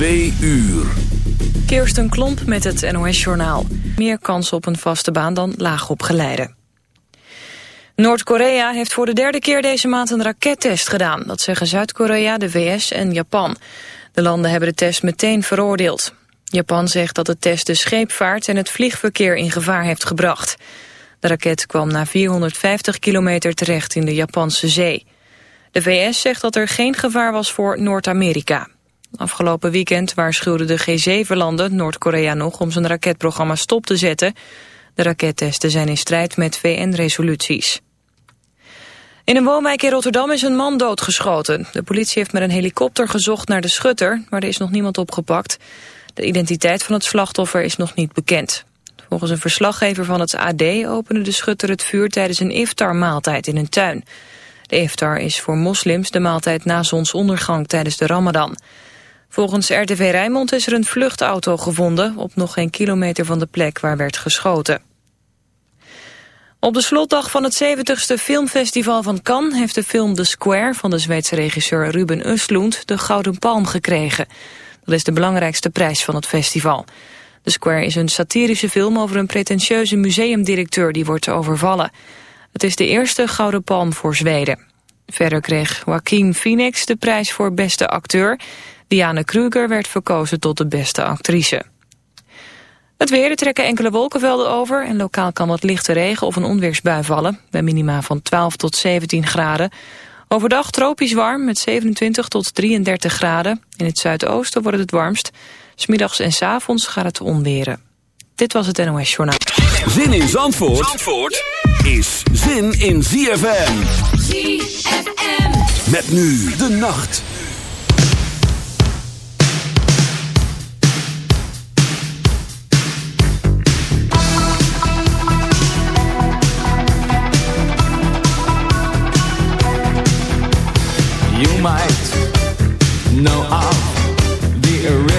2 uur. Kirsten Klomp met het NOS-journaal. Meer kans op een vaste baan dan laagopgeleide. Noord-Korea heeft voor de derde keer deze maand een rakettest gedaan. Dat zeggen Zuid-Korea, de VS en Japan. De landen hebben de test meteen veroordeeld. Japan zegt dat de test de scheepvaart en het vliegverkeer in gevaar heeft gebracht. De raket kwam na 450 kilometer terecht in de Japanse zee. De VS zegt dat er geen gevaar was voor Noord-Amerika. Afgelopen weekend waarschuwden de G7-landen Noord-Korea nog om zijn raketprogramma stop te zetten. De rakettesten zijn in strijd met VN-resoluties. In een woonwijk in Rotterdam is een man doodgeschoten. De politie heeft met een helikopter gezocht naar de schutter, maar er is nog niemand opgepakt. De identiteit van het slachtoffer is nog niet bekend. Volgens een verslaggever van het AD opende de schutter het vuur tijdens een iftar-maaltijd in een tuin. De iftar is voor moslims de maaltijd na zonsondergang tijdens de ramadan. Volgens RTV Rijnmond is er een vluchtauto gevonden... op nog geen kilometer van de plek waar werd geschoten. Op de slotdag van het 70ste filmfestival van Cannes... heeft de film The Square van de Zweedse regisseur Ruben Östlund... de Gouden Palm gekregen. Dat is de belangrijkste prijs van het festival. The Square is een satirische film over een pretentieuze museumdirecteur... die wordt overvallen. Het is de eerste Gouden Palm voor Zweden. Verder kreeg Joaquin Phoenix de prijs voor beste acteur... Diane Kruger werd verkozen tot de beste actrice. Het weer, er trekken enkele wolkenvelden over... en lokaal kan wat lichte regen of een onweersbui vallen... bij minima van 12 tot 17 graden. Overdag tropisch warm met 27 tot 33 graden. In het zuidoosten wordt het het warmst. Smiddags en s avonds gaat het onweren. Dit was het NOS Journaal. Zin in Zandvoort, Zandvoort is zin in ZFM. ZFM. Met nu de nacht.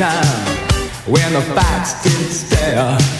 Time when the facts did stare.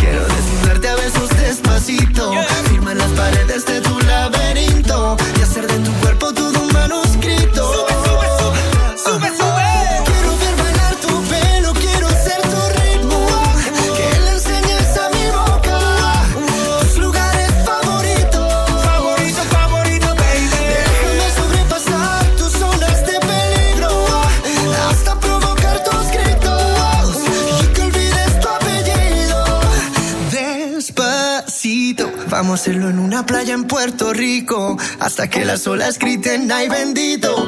que las olas griten ay bendito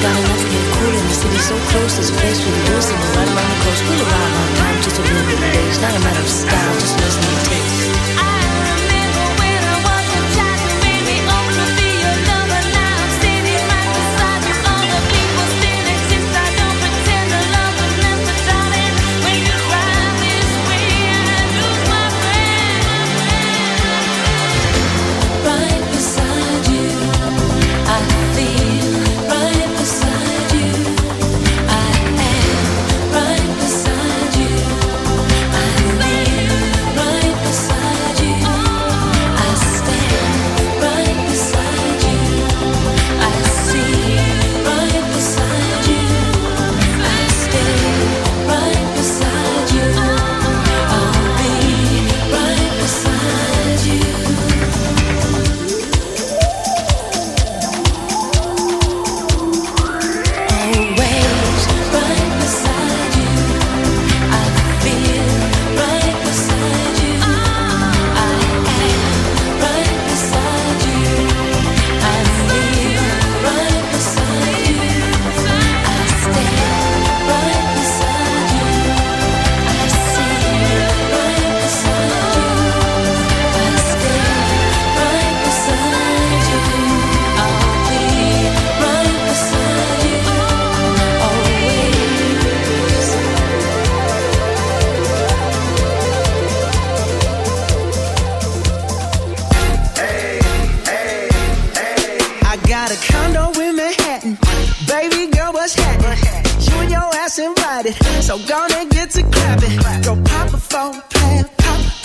Got enough to get cool in the city so close. There's a place where the doors in the light.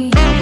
Me.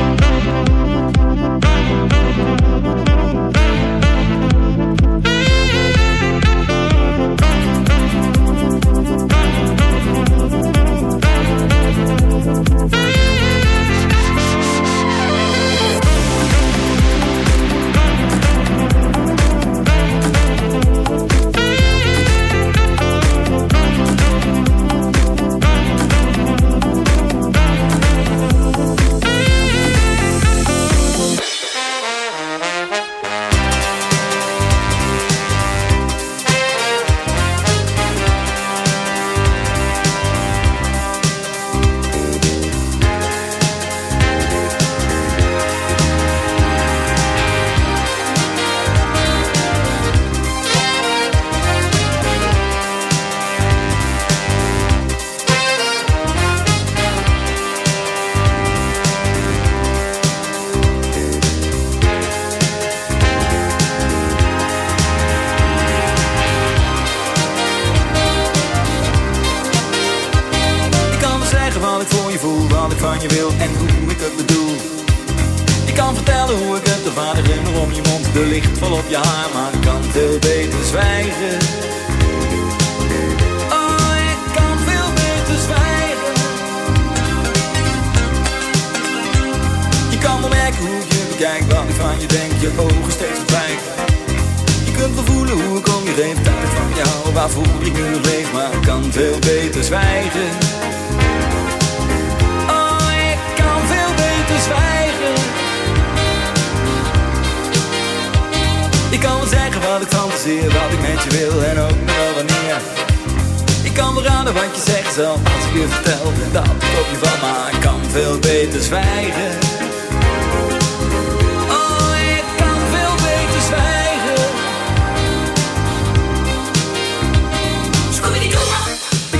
En ook nog. Ik kan wel raden wat je zegt, zelf als ik je vertel dat ik op je val, maar kan veel beter zwijgen.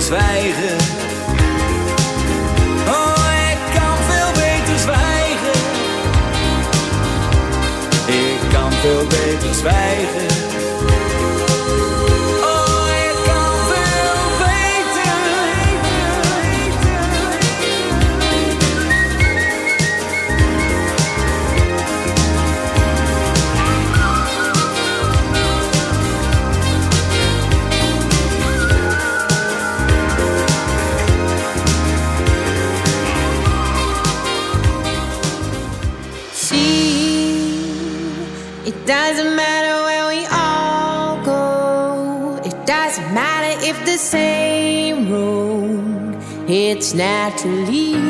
zwijgen. naturally.